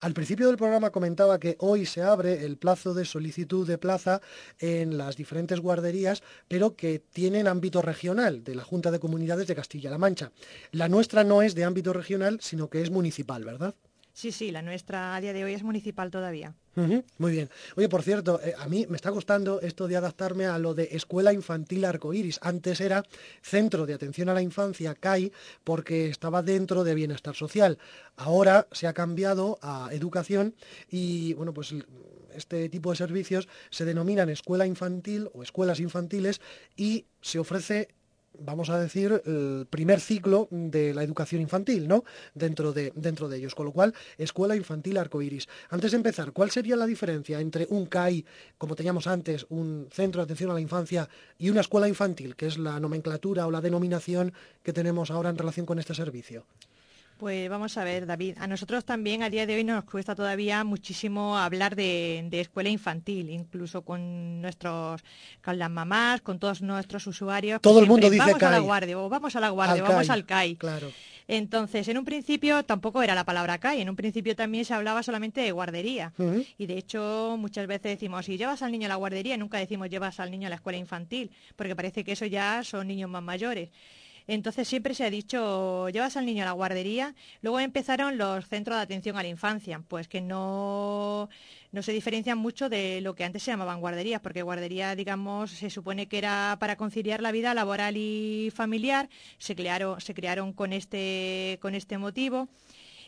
Al principio del programa comentaba que hoy se abre el plazo de solicitud de plaza en las diferentes guarderías, pero que tienen ámbito regional de la Junta de Comunidades de Castilla-La Mancha. La nuestra no es de ámbito regional, sino que es municipal, ¿verdad? Sí, sí, la nuestra a día de hoy es municipal todavía. muy bien. Oye, por cierto, eh, a mí me está costando esto de adaptarme a lo de Escuela Infantil Arcoíris. Antes era Centro de Atención a la Infancia, CAI, porque estaba dentro de Bienestar Social. Ahora se ha cambiado a Educación y, bueno, pues este tipo de servicios se denominan escuela infantil o escuelas infantiles y se ofrece vamos a decir, el primer ciclo de la educación infantil, ¿no? Dentro de, dentro de ellos. Con lo cual, Escuela Infantil Arcoiris. Antes de empezar, ¿cuál sería la diferencia entre un CAI, como teníamos antes, un centro de atención a la infancia, y una escuela infantil, que es la nomenclatura o la denominación que tenemos ahora en relación con este servicio? Pues vamos a ver, David. A nosotros también a día de hoy nos cuesta todavía muchísimo hablar de, escuela infantil, incluso con nuestros, con las mamás, con todos nuestros usuarios. Todo el mundo dice vamos a la guardia, o vamos a la guardia, o vamos al CAI. Claro. Entonces, en un principio tampoco era la palabra CAI, en un principio también se hablaba solamente de guardería. Y de hecho, muchas veces decimos, si llevas al niño a la guardería, nunca decimos llevas al niño a la escuela infantil, porque parece que eso ya son niños más mayores. Entonces siempre se ha dicho, llevas al niño a la guardería. Luego empezaron los centros de atención a la infancia, pues que no, no se diferencian mucho de lo que antes se llamaban guarderías, porque guardería, digamos, se supone que era para conciliar la vida laboral y familiar. Se crearon, con este, con este motivo.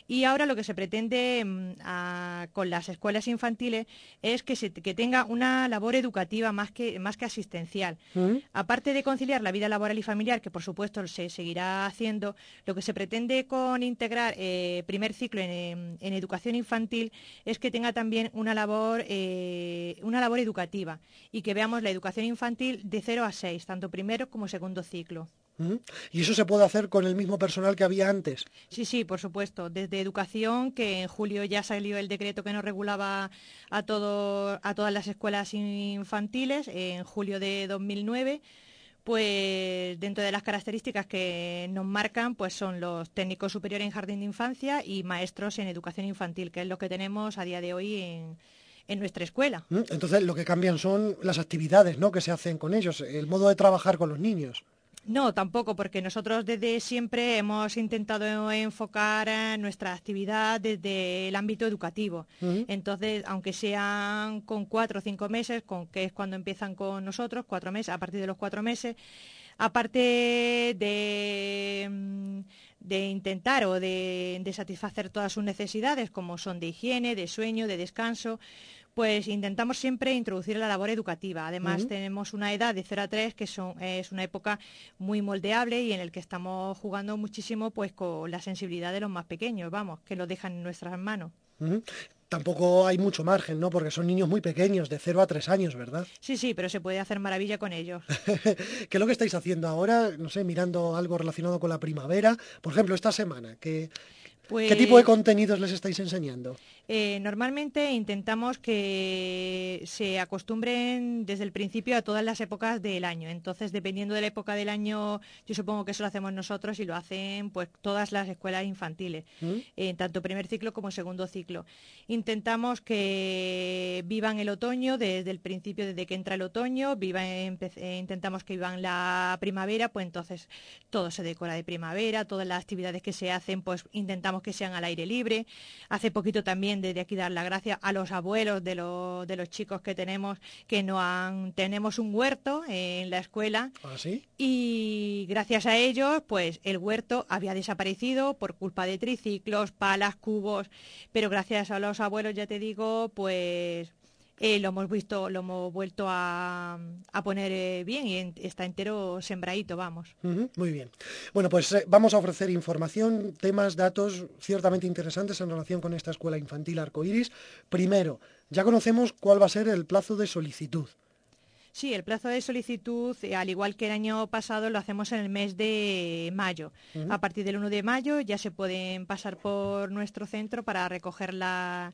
Y ahora lo que se pretende mm, con las escuelas infantiles es que, se, tenga una labor educativa más que, más que asistencial. Mm. Aparte de conciliar la vida laboral y familiar, que por supuesto se seguirá haciendo, lo que se pretende con integrar eh, primer ciclo en, educación infantil es que tenga también una labor, eh, una labor educativa y que veamos la educación infantil de 0 a 6, tanto primero como segundo ciclo. ¿Y eso se puede hacer con el mismo personal que había antes? Sí, sí, por supuesto. Desde educación, que en julio ya salió el decreto que nos regulaba a, todo, a todas las escuelas infantiles, en julio de 2009 pues dentro de las características que nos marcan, pues son los técnicos superiores en jardín de infancia y maestros en educación infantil, que es lo que tenemos a día de hoy en, en nuestra escuela. Entonces, lo que cambian son las actividades ¿no? que se hacen con ellos, el modo de trabajar con los niños. No, tampoco, porque nosotros desde siempre hemos intentado enfocar eh, nuestra actividad desde el ámbito educativo. Entonces, aunque sean con cuatro o cinco meses, con que es cuando empiezan con nosotros, cuatro meses, a partir de los cuatro meses, aparte de, mm, intentar o de satisfacer todas sus necesidades, como son de higiene, de sueño, de descanso, pues intentamos siempre introducir la labor educativa. Además, tenemos una edad de 0 a 3 que es una época muy moldeable y en el que estamos jugando muchísimo pues con la sensibilidad de los más pequeños, vamos, que lo dejan en nuestras manos. Tampoco hay mucho margen, ¿no? Porque son niños muy pequeños, de 0 a 3 años, ¿verdad? Sí, sí, pero se puede hacer maravilla con ellos. ¿Qué es lo que estáis haciendo ahora? No sé, mirando algo relacionado con la primavera. Por ejemplo, esta semana, ¿qué, ¿qué tipo de pues contenidos les estáis enseñando? Eh, normalmente intentamos que se acostumbren desde el principio a todas las épocas del año. Entonces, dependiendo de la época del año, yo supongo que eso lo hacemos nosotros y lo hacen pues todas las escuelas infantiles, ¿Mm? en tanto primer ciclo como segundo ciclo. Intentamos que vivan el otoño desde el principio, desde que entra el otoño, eh, intentamos que vivan la primavera, pues entonces todo se decora de primavera, todas las actividades que se hacen, pues intentamos que sean al aire libre. Hace poquito también desde aquí dar las gracias a los abuelos de, de los chicos que tenemos, que no han, tenemos un huerto en la escuela. ¿Ah, y gracias a ellos, pues el huerto había desaparecido por culpa de triciclos, palas, cubos, pero gracias a los abuelos, ya te digo, pues eh, lo hemos visto, lo hemos vuelto a, poner eh, bien y está entero sembradito, vamos. muy bien. Bueno, pues eh, vamos a ofrecer información, temas, datos ciertamente interesantes en relación con esta escuela infantil arcoiris. Primero, ya conocemos cuál va a ser el plazo de solicitud. Sí, el plazo de solicitud, al igual que el año pasado, lo hacemos en el mes de mayo. A partir del 1 de mayo ya se pueden pasar por nuestro centro para recoger la,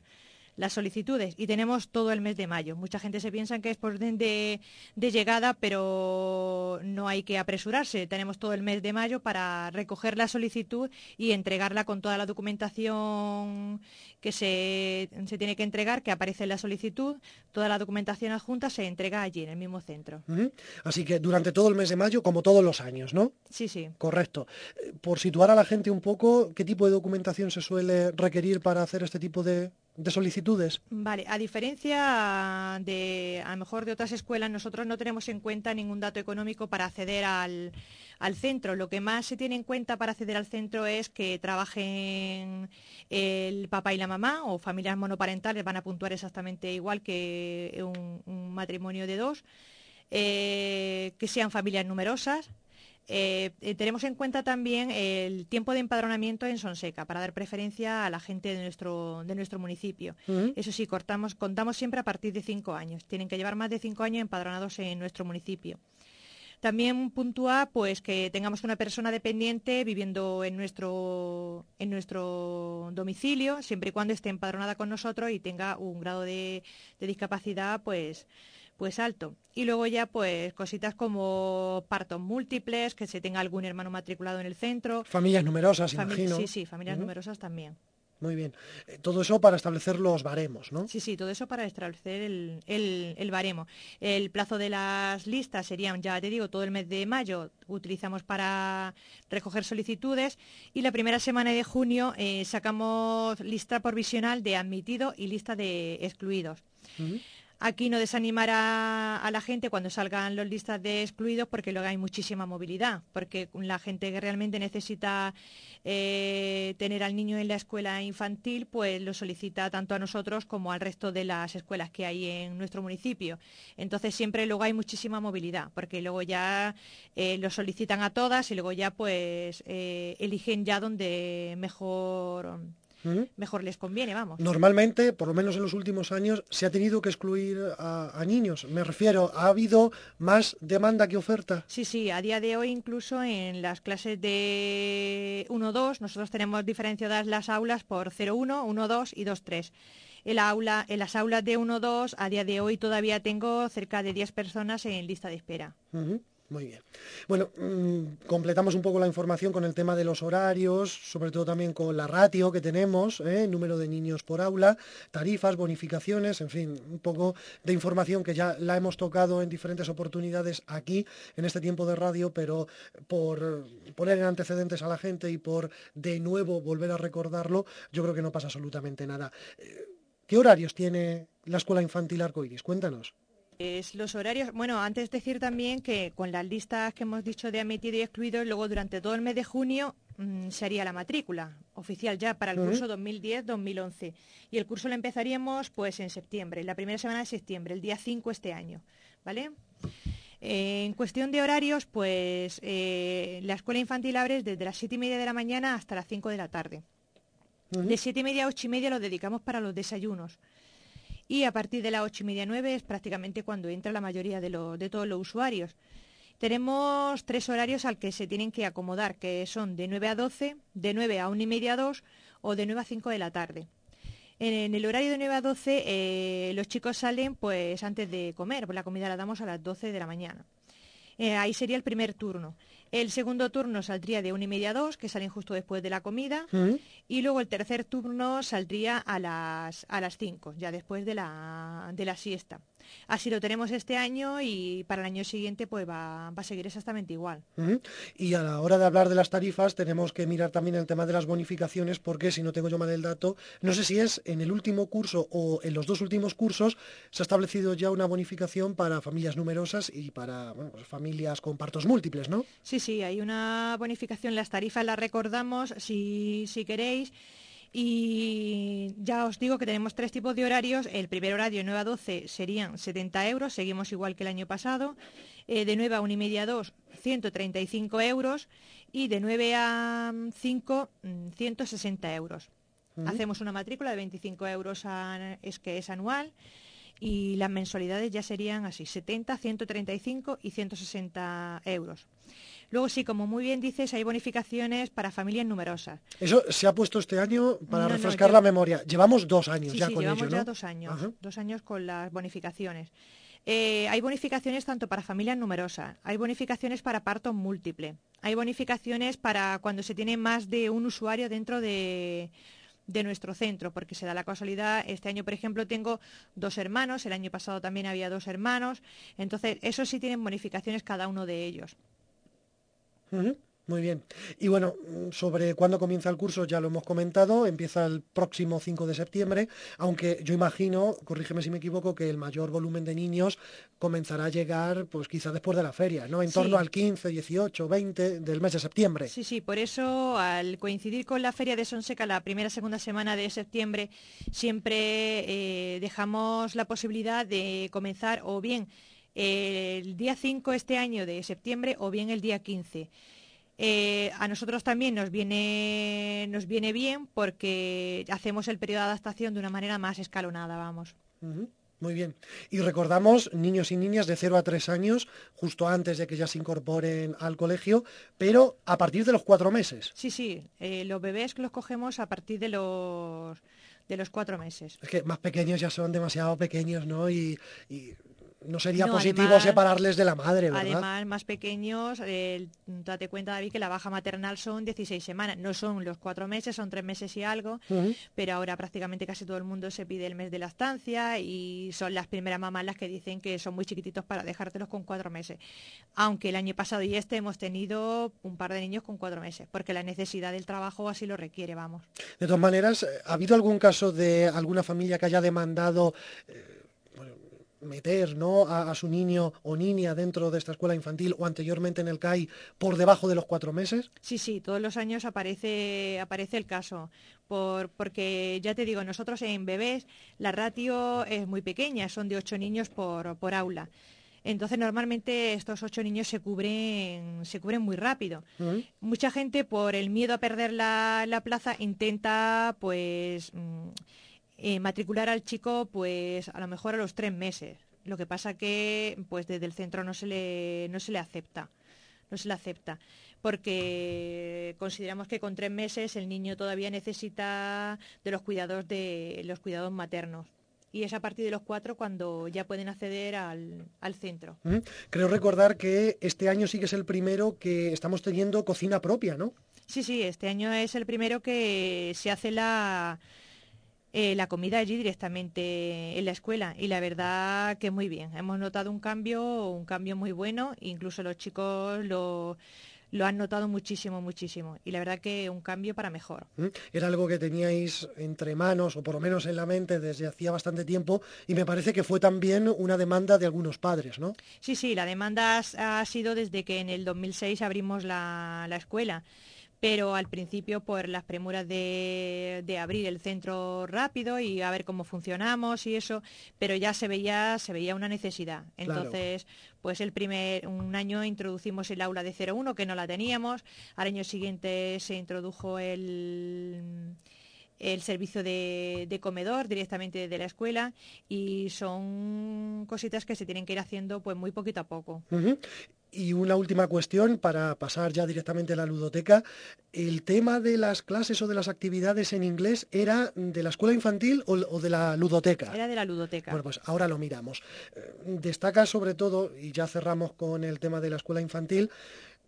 las solicitudes y tenemos todo el mes de mayo. Mucha gente se piensa que es por orden de, llegada, pero no hay que apresurarse. Tenemos todo el mes de mayo para recoger la solicitud y entregarla con toda la documentación que se, tiene que entregar, que aparece en la solicitud. Toda la documentación adjunta se entrega allí, en el mismo centro. Así que durante todo el mes de mayo, como todos los años, ¿no? Sí, sí. Correcto. Eh, por situar a la gente un poco, ¿qué tipo de documentación se suele requerir para hacer este tipo de, de solicitudes. Vale, a diferencia de a lo mejor de otras escuelas, nosotros no tenemos en cuenta ningún dato económico para acceder al, centro. Lo que más se tiene en cuenta para acceder al centro es que trabajen el papá y la mamá o familias monoparentales, van a puntuar exactamente igual que un, matrimonio de dos, eh, que sean familias numerosas, eh, eh, tenemos en cuenta también el tiempo de empadronamiento en Sonseca para dar preferencia a la gente de nuestro, de nuestro municipio. Eso sí, cortamos, contamos siempre a partir de cinco años. Tienen que llevar más de cinco años empadronados en nuestro municipio. También puntúa pues que tengamos una persona dependiente viviendo en nuestro, en nuestro domicilio, siempre y cuando esté empadronada con nosotros y tenga un grado de, de discapacidad pues pues alto. Y luego ya pues cositas como partos múltiples, que se tenga algún hermano matriculado en el centro. Familias numerosas, imagino. Sí, sí, familias numerosas también. Muy bien. Eh, todo eso para establecer los baremos, ¿no? Sí, sí, todo eso para establecer el, el, baremo. El plazo de las listas serían, ya te digo, todo el mes de mayo utilizamos para recoger solicitudes y la primera semana de junio eh, sacamos lista provisional de admitido y lista de excluidos. Aquí no desanimar a, la gente cuando salgan los listas de excluidos porque luego hay muchísima movilidad, porque la gente que realmente necesita eh, tener al niño en la escuela infantil, pues lo solicita tanto a nosotros como al resto de las escuelas que hay en nuestro municipio. Entonces siempre luego hay muchísima movilidad, porque luego ya eh, lo solicitan a todas y luego ya pues eh, eligen ya donde mejor mejor les conviene, vamos. Normalmente, por lo menos en los últimos años, se ha tenido que excluir a, niños. Me refiero, ¿ha habido más demanda que oferta? Sí, sí, a día de hoy incluso en las clases de 1-2, nosotros tenemos diferenciadas las aulas por 0-1, 1-2 y 2-3. El aula, en las aulas de 1-2, a día de hoy todavía tengo cerca de 10 personas en lista de espera. Muy bien. Bueno, mm, completamos un poco la información con el tema de los horarios, sobre todo también con la ratio que tenemos, ¿eh? número de niños por aula, tarifas, bonificaciones, en fin, un poco de información que ya la hemos tocado en diferentes oportunidades aquí, en este tiempo de radio, pero por poner en antecedentes a la gente y por de nuevo volver a recordarlo, yo creo que no pasa absolutamente nada. Eh, ¿Qué horarios tiene la Escuela Infantil Arcoiris? Cuéntanos. Es los horarios, bueno, antes decir también que con las listas que hemos dicho de admitido y excluido, luego durante todo el mes de junio mm, se haría la matrícula oficial ya para el curso 2010-2011. Y el curso lo empezaríamos pues en septiembre, la primera semana de septiembre, el día 5 este año, ¿vale? Eh, en cuestión de horarios, pues eh, la escuela infantil abre desde las 7 y media de la mañana hasta las 5 de la tarde. De 7 y media a 8 y media lo dedicamos para los desayunos y a partir de las ocho y media nueve es prácticamente cuando entra la mayoría de, de todos los usuarios. Tenemos tres horarios al que se tienen que acomodar, que son de 9 a 12, de 9 a 1 y media a 2 o de 9 a 5 de la tarde. En, el horario de 9 a 12 eh, los chicos salen pues antes de comer, pues la comida la damos a las 12 de la mañana. Eh, ahí sería el primer turno. El segundo turno saldría de una y media a dos, que salen justo después de la comida. Mm. Y luego el tercer turno saldría a las, a las cinco, ya después de la, de la siesta. Así lo tenemos este año y para el año siguiente pues va, a seguir exactamente igual. Y a la hora de hablar de las tarifas tenemos que mirar también el tema de las bonificaciones porque si no tengo yo mal el dato, no sé si es en el último curso o en los dos últimos cursos se ha establecido ya una bonificación para familias numerosas y para pues, familias con partos múltiples, ¿no? Sí, sí, hay una bonificación, las tarifas las recordamos si, si queréis. Y ya os digo que tenemos tres tipos de horarios. El primer horario, 9 a 12, serían 70 euros, seguimos igual que el año pasado. Eh, de 9 a 1 y media a 2, 135 euros. Y de 9 a 5, 160 euros. Hacemos una matrícula de 25 euros, es que es anual. Y las mensualidades ya serían así, 70, 135 y 160 euros. Luego sí, como muy bien dices, hay bonificaciones para familias numerosas. Eso se ha puesto este año para refrescar la memoria. Llevamos dos años ya con llevamos ya dos años, dos años con las bonificaciones. Eh, hay bonificaciones tanto para familias numerosas, hay bonificaciones para parto múltiple, hay bonificaciones para cuando se tiene más de un usuario dentro de, de nuestro centro, porque se da la casualidad, este año, por ejemplo, tengo dos hermanos, el año pasado también había dos hermanos, entonces eso sí tienen bonificaciones cada uno de ellos. Muy bien. Y bueno, sobre cuándo comienza el curso ya lo hemos comentado, empieza el próximo 5 de septiembre, aunque yo imagino, corrígeme si me equivoco, que el mayor volumen de niños comenzará a llegar pues quizá después de la feria, ¿no? En torno al 15, 18, 20 del mes de septiembre. Sí, sí, por eso al coincidir con la feria de Sonseca la primera segunda semana de septiembre, siempre eh, dejamos la posibilidad de comenzar o bien el día 5 este año de septiembre o bien el día 15. Eh, a nosotros también nos viene, nos viene bien porque hacemos el periodo de adaptación de una manera más escalonada, vamos. Muy bien. Y recordamos niños y niñas de 0 a 3 años, justo antes de que ya se incorporen al colegio, pero a partir de los cuatro meses. Sí, sí. Eh, los bebés los cogemos a partir de los de los cuatro meses. Es que más pequeños ya son demasiado pequeños, ¿no? y no sería positivo separarles de la madre, ¿verdad? Además, más pequeños, date cuenta, David, que la baja maternal son 16 semanas. No son los cuatro meses, son tres meses y algo, pero ahora prácticamente casi todo el mundo se pide el mes de la estancia y son las primeras mamás las que dicen que son muy chiquititos para dejártelos con cuatro meses. Aunque el año pasado y este hemos tenido un par de niños con cuatro meses, porque la necesidad del trabajo así lo requiere, vamos. De todas maneras, ¿ha habido algún caso de alguna familia que haya demandado... Eh, meter ¿no? A, su niño o niña dentro de esta escuela infantil o anteriormente en el CAI por debajo de los cuatro meses? Sí, sí, todos los años aparece, aparece el caso. Por, porque ya te digo, nosotros en bebés la ratio es muy pequeña, son de ocho niños por, por aula. Entonces normalmente estos ocho niños se cubren, se cubren muy rápido. Mucha gente por el miedo a perder la, la plaza intenta pues mm, eh, matricular al chico pues a lo mejor a los tres meses. Lo que pasa que pues desde el centro no se le, no se le acepta. No se le acepta porque consideramos que con tres meses el niño todavía necesita de los cuidados de los cuidados maternos y es a partir de los cuatro cuando ya pueden acceder al, al, centro. Creo recordar que este año sí que es el primero que estamos teniendo cocina propia, ¿no? Sí, sí, este año es el primero que se hace la, eh, la comida allí directamente en la escuela y la verdad que muy bien. Hemos notado un cambio, un cambio muy bueno, incluso los chicos lo, lo han notado muchísimo, muchísimo. Y la verdad que un cambio para mejor. ¿Mm? Era algo que teníais entre manos, o por lo menos en la mente, desde hacía bastante tiempo, y me parece que fue también una demanda de algunos padres, ¿no? Sí, sí, la demanda ha sido desde que en el 2006 abrimos la, la escuela pero al principio por las premuras de, abrir el centro rápido y a ver cómo funcionamos y eso, pero ya se veía, se veía una necesidad. Entonces, pues el primer, un año introducimos el aula de 01 que no la teníamos, al año siguiente se introdujo el el servicio de, comedor directamente de la escuela y son cositas que se tienen que ir haciendo pues muy poquito a poco. Y una última cuestión para pasar ya directamente a la ludoteca. ¿El tema de las clases o de las actividades en inglés era de la escuela infantil o, de la ludoteca? Era de la ludoteca. Bueno, pues ahora lo miramos. Eh, destaca sobre todo, y ya cerramos con el tema de la escuela infantil,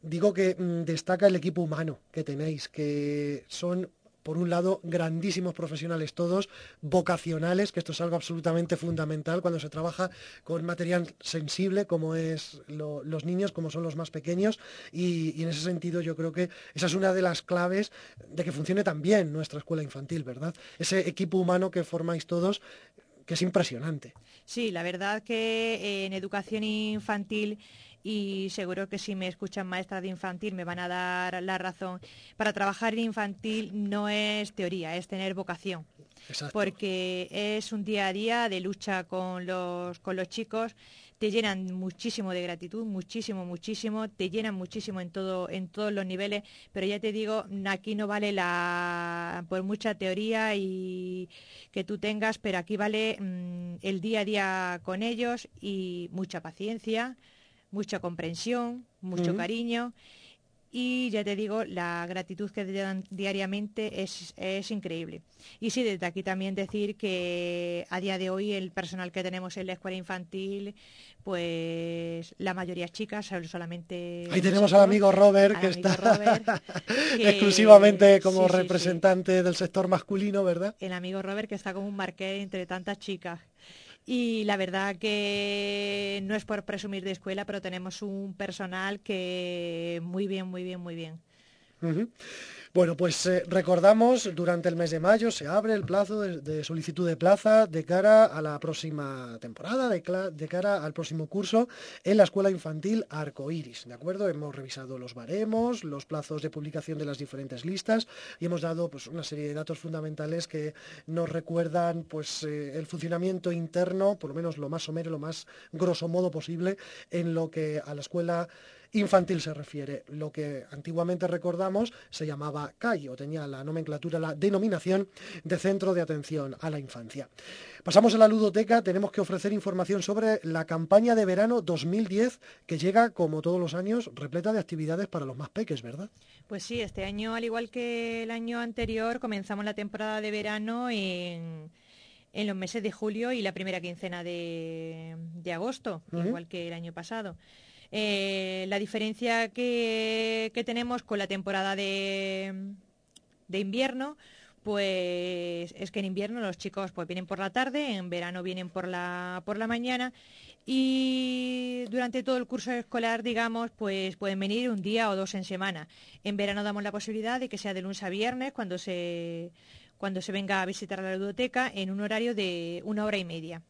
digo que mm, destaca el equipo humano que tenéis, que son por un lado, grandísimos profesionales todos, vocacionales, que esto es algo absolutamente fundamental cuando se trabaja con material sensible, como es los niños, como son los más pequeños, y, en ese sentido yo creo que esa es una de las claves de que funcione también nuestra escuela infantil, ¿verdad? Ese equipo humano que formáis todos, que es impresionante. Sí, la verdad que en educación infantil y seguro que si me escuchan maestras de infantil me van a dar la razón. Para trabajar en infantil no es teoría, es tener vocación. Porque es un día a día de lucha con los, con los chicos, te llenan muchísimo de gratitud, muchísimo, muchísimo, te llenan muchísimo en todo, en todos los niveles, pero ya te digo, aquí no vale la por mucha teoría y que tú tengas, pero aquí vale mm, el día a día con ellos y mucha paciencia, mucha comprensión, mucho cariño y ya te digo, la gratitud que te dan diariamente es, es, increíble. Y sí, desde aquí también decir que a día de hoy el personal que tenemos en la escuela infantil, pues la mayoría chicas, solamente... Ahí tenemos al amigo Robert, que está exclusivamente como representante del sector masculino, ¿verdad? El amigo Robert que está como un marqués entre tantas chicas. Y la verdad que no es por presumir de escuela, pero tenemos un personal que muy bien, muy bien, muy bien. Bueno, pues eh, recordamos, durante el mes de mayo se abre el plazo de, solicitud de plaza de cara a la próxima temporada, de, cara al próximo curso en la Escuela Infantil Arcoiris, ¿de acuerdo? Hemos revisado los baremos, los plazos de publicación de las diferentes listas y hemos dado pues, una serie de datos fundamentales que nos recuerdan pues, eh, el funcionamiento interno, por lo menos lo más somero, lo más grosso modo posible, en lo que a la escuela infantil se refiere. Lo que antiguamente recordamos se llamaba CAI o tenía la nomenclatura, la denominación de Centro de Atención a la Infancia. Pasamos a la ludoteca, tenemos que ofrecer información sobre la campaña de verano 2010 que llega, como todos los años, repleta de actividades para los más peques, ¿verdad? Pues sí, este año, al igual que el año anterior, comenzamos la temporada de verano en los meses de julio y la primera quincena de, agosto, igual que el año pasado. Eh, la diferencia que, tenemos con la temporada de, invierno, pues es que en invierno los chicos pues vienen por la tarde, en verano vienen por la, por la mañana y durante todo el curso escolar, digamos, pues pueden venir un día o dos en semana. En verano damos la posibilidad de que sea de lunes a viernes cuando se, cuando se venga a visitar la biblioteca en un horario de una hora y media.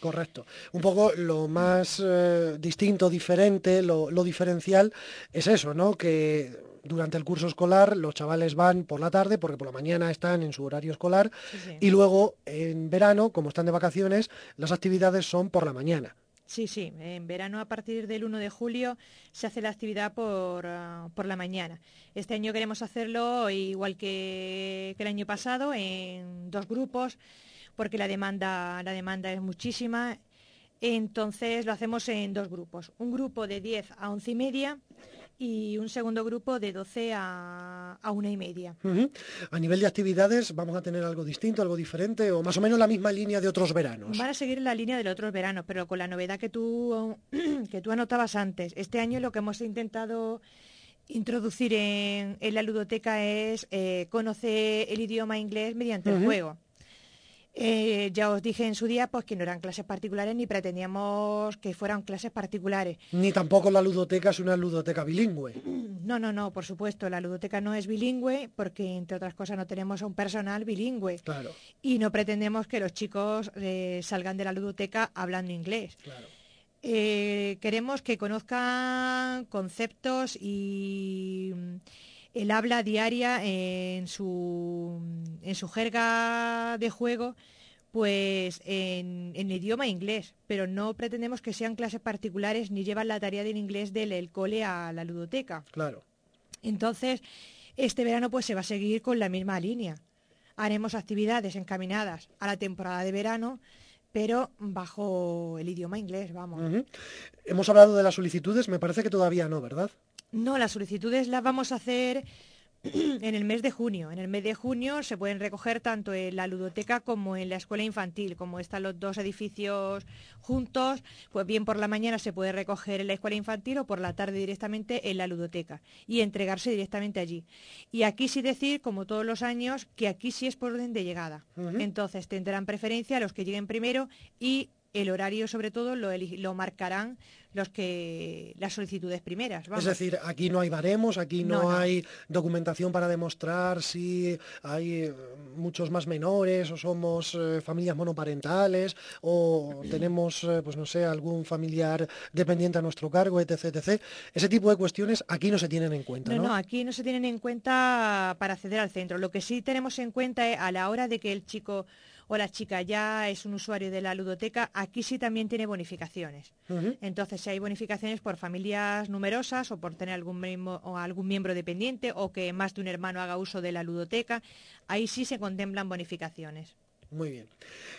correcto. Un poco lo más eh, distinto, diferente, lo, diferencial es eso, ¿no? Que durante el curso escolar los chavales van por la tarde porque por la mañana están en su horario escolar y luego en verano, como están de vacaciones, las actividades son por la mañana. Sí, sí, en verano a partir del 1 de julio se hace la actividad ah, por, la mañana. Este año queremos hacerlo igual que, el año pasado, en dos grupos, porque la demanda, la demanda es muchísima. Entonces lo hacemos en dos grupos. Un grupo de 10 a 11 y media y un segundo grupo de 12 a, una y media. A nivel de actividades, ¿vamos a tener algo distinto, algo diferente o más o menos la misma línea de otros veranos? Van a seguir la línea de los otros veranos, pero con la novedad que tú, que tú anotabas antes. Este año lo que hemos intentado introducir en, la ludoteca es eh, conocer el idioma inglés mediante el juego. Eh, ya os dije en su día pues que no eran clases particulares ni pretendíamos que fueran clases particulares. Ni tampoco la ludoteca es una ludoteca bilingüe. No, no, no, por supuesto, la ludoteca no es bilingüe porque entre otras cosas no tenemos un personal bilingüe. Claro. Y no pretendemos que los chicos eh, salgan de la ludoteca hablando inglés. Eh, queremos que conozcan conceptos y el habla diaria en su, en su jerga de juego, pues en, en, idioma inglés, pero no pretendemos que sean clases particulares ni llevan la tarea del inglés del cole a la ludoteca. Claro. Entonces, este verano pues se va a seguir con la misma línea. Haremos actividades encaminadas a la temporada de verano, pero bajo el idioma inglés, vamos. Hemos hablado de las solicitudes, me parece que todavía no, ¿verdad? No, las solicitudes las vamos a hacer en el mes de junio. En el mes de junio se pueden recoger tanto en la ludoteca como en la escuela infantil. Como están los dos edificios juntos, pues bien por la mañana se puede recoger en la escuela infantil o por la tarde directamente en la ludoteca y entregarse directamente allí. Y aquí sí decir, como todos los años, que aquí sí es por orden de llegada. Entonces tendrán preferencia los que lleguen primero y el horario sobre todo lo, lo marcarán los que las solicitudes primeras. Es decir, aquí no hay baremos, aquí no, hay documentación para demostrar si hay eh, muchos más menores o somos eh, familias monoparentales o tenemos, eh, pues no sé, algún familiar dependiente a nuestro cargo, etc, etc. Ese tipo de cuestiones aquí no se tienen en cuenta. No, no, aquí no se tienen en cuenta para acceder al centro. Lo que sí tenemos en cuenta es a la hora de que el chico o la chica ya es un usuario de la ludoteca, aquí sí también tiene bonificaciones. Entonces, si hay bonificaciones por familias numerosas o por tener algún, o algún miembro dependiente o que más de un hermano haga uso de la ludoteca, ahí sí se contemplan bonificaciones. Muy bien.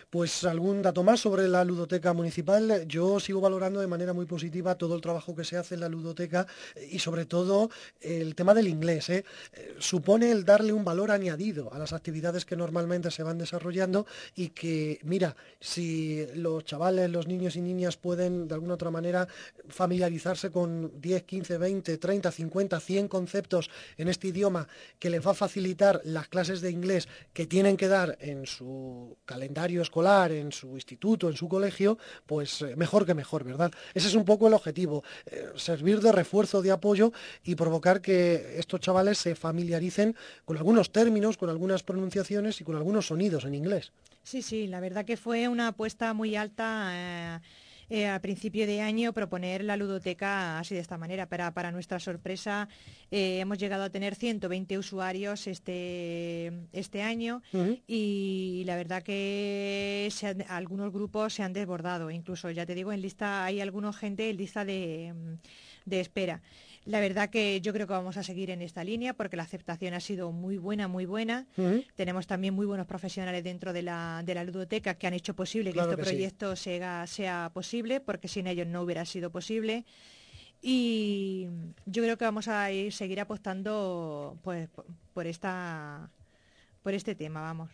Pues algún dato más sobre la ludoteca municipal. Yo sigo valorando de manera muy positiva todo el trabajo que se hace en la ludoteca y sobre todo el tema del inglés. ¿eh? Eh, supone el darle un valor añadido a las actividades que normalmente se van desarrollando y que, mira, si los chavales, los niños y niñas pueden de alguna otra manera familiarizarse con 10, 15, 20, 30, 50, 100 conceptos en este idioma que les va a facilitar las clases de inglés que tienen que dar en su calendario escolar, en su instituto, en su colegio, pues eh, mejor que mejor, ¿verdad? Ese es un poco el objetivo, eh, servir de refuerzo, de apoyo y provocar que estos chavales se familiaricen con algunos términos, con algunas pronunciaciones y con algunos sonidos en inglés. Sí, sí, la verdad que fue una apuesta muy alta. Eh, eh, a principio de año proponer la ludoteca así de esta manera. Para, para nuestra sorpresa eh, hemos llegado a tener 120 usuarios este, este año y la verdad que algunos grupos se han desbordado. Incluso, ya te digo, en lista hay alguna gente en lista de, de espera. La verdad que yo creo que vamos a seguir en esta línea porque la aceptación ha sido muy buena, muy buena. Tenemos también muy buenos profesionales dentro de la, de la ludoteca que han hecho posible que este proyecto sea, sea posible, porque sin ellos no hubiera sido posible. Y yo creo que vamos a ir, seguir apostando pues, por esta por este tema, vamos.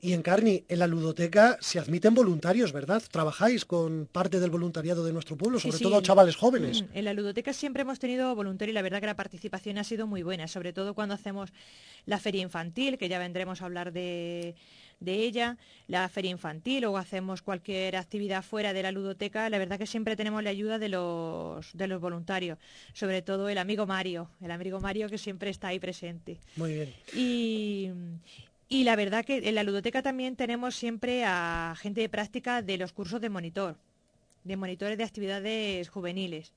Y en Carni, en la ludoteca se admiten voluntarios, ¿verdad? Trabajáis con parte del voluntariado de nuestro pueblo, sobre todo chavales jóvenes. En la ludoteca siempre hemos tenido voluntarios y la verdad que la participación ha sido muy buena, sobre todo cuando hacemos la feria infantil, que ya vendremos a hablar de, de ella, la feria infantil o hacemos cualquier actividad fuera de la ludoteca, la verdad que siempre tenemos la ayuda de los, de los voluntarios, sobre todo el amigo Mario, el amigo Mario que siempre está ahí presente. Muy bien. Y, y la verdad que en la ludoteca también tenemos siempre a gente de práctica de los cursos de monitor, de monitores de actividades juveniles.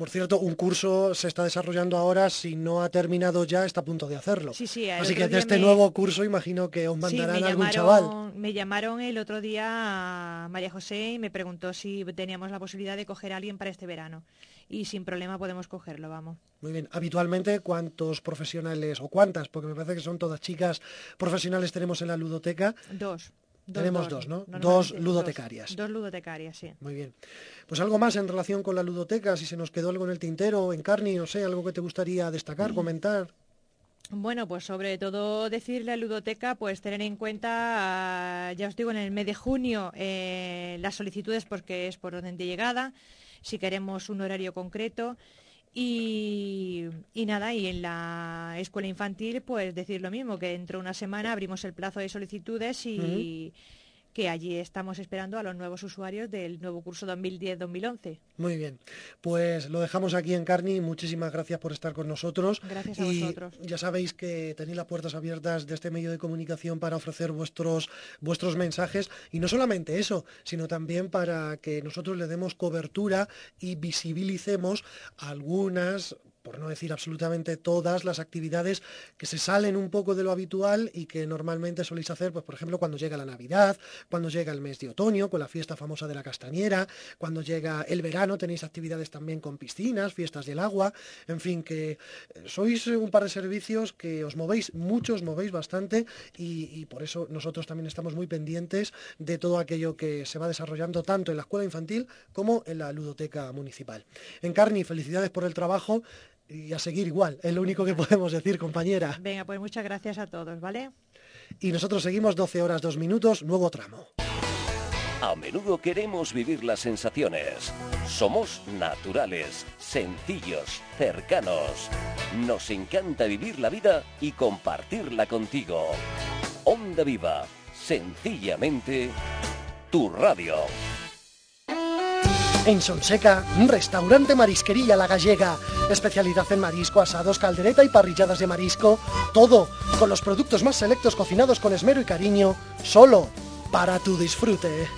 Por cierto, un curso se está desarrollando ahora, si no ha terminado ya, está a punto de hacerlo. Sí, sí, Así que de este nuevo curso imagino que os mandarán algún chaval. Me llamaron el otro día a María José y me preguntó si teníamos la posibilidad de coger a alguien para este verano. Y sin problema podemos cogerlo, vamos. Muy bien. Habitualmente, ¿cuántos profesionales o cuántas? Porque me parece que son todas chicas profesionales tenemos en la ludoteca. Dos. Tenemos dos, ¿no? Dos ludotecarias. Dos, ludotecarias, sí. Muy bien. Pues algo más en relación con la ludoteca, si se nos quedó algo en el tintero, en carne, no sé, algo que te gustaría destacar, comentar. Bueno, pues sobre todo decirle a Ludoteca, pues tener en cuenta, ya os digo, en el mes de junio eh, las solicitudes porque es por orden de llegada, si queremos un horario concreto. Y, nada, y en la escuela infantil, pues decir lo mismo, que dentro de una semana abrimos el plazo de solicitudes y, que allí estamos esperando a los nuevos usuarios del nuevo curso 2010-2011. Muy bien, pues lo dejamos aquí en Carni. Muchísimas gracias por estar con nosotros. Gracias a y vosotros. Ya sabéis que tenéis las puertas abiertas de este medio de comunicación para ofrecer vuestros, vuestros mensajes y no solamente eso, sino también para que nosotros le demos cobertura y visibilicemos algunas por no decir absolutamente todas las actividades que se salen un poco de lo habitual y que normalmente soléis hacer, pues por ejemplo, cuando llega la Navidad, cuando llega el mes de otoño, con la fiesta famosa de la castañera, cuando llega el verano tenéis actividades también con piscinas, fiestas del agua, en fin, que eh, sois un par de servicios que os movéis mucho, os movéis bastante y, y por eso nosotros también estamos muy pendientes de todo aquello que se va desarrollando tanto en la escuela infantil como en la ludoteca municipal. Encarni, felicidades por el trabajo y a seguir igual. Es lo único que podemos decir, compañera. Venga, pues muchas gracias a todos, ¿vale? Y nosotros seguimos 12 horas 2 minutos, nuevo tramo. A menudo queremos vivir las sensaciones. Somos naturales, sencillos, cercanos. Nos encanta vivir la vida y compartirla contigo. Onda Viva, sencillamente tu radio. En Sonseca, restaurante Marisquería La Gallega. Especialidad en marisco, asados, caldereta y parrilladas de marisco. Todo con los productos más selectos cocinados con esmero y cariño, solo para tu disfrute.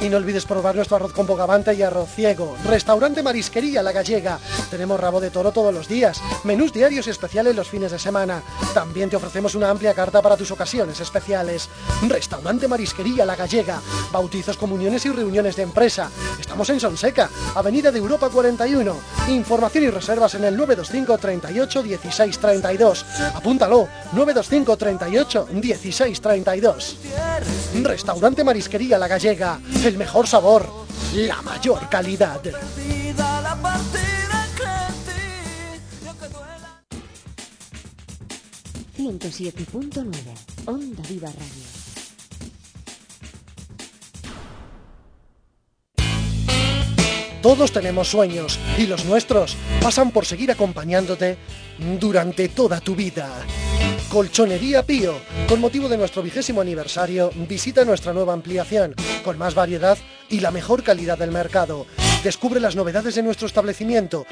Y no olvides probar nuestro arroz con bogavante y arroz ciego. Restaurante Marisquería La Gallega. tenemos rabo de toro todos los días, menús diarios y especiales los fines de semana. También te ofrecemos una amplia carta para tus ocasiones especiales. Restaurante Marisquería La Gallega, bautizos, comuniones y reuniones de empresa. Estamos en Sonseca, Avenida de Europa 41. Información y reservas en el 925 38 16 32. Apúntalo, 925 38 16 32. Restaurante Marisquería La Gallega, el mejor sabor, la mayor calidad. 107.9 Onda Viva Radio. Todos tenemos sueños y los nuestros pasan por seguir acompañándote durante toda tu vida. Colchonería Pío. Con motivo de nuestro vigésimo aniversario, visita nuestra nueva ampliación, con más variedad y la mejor calidad del mercado. Descubre las novedades de nuestro establecimiento.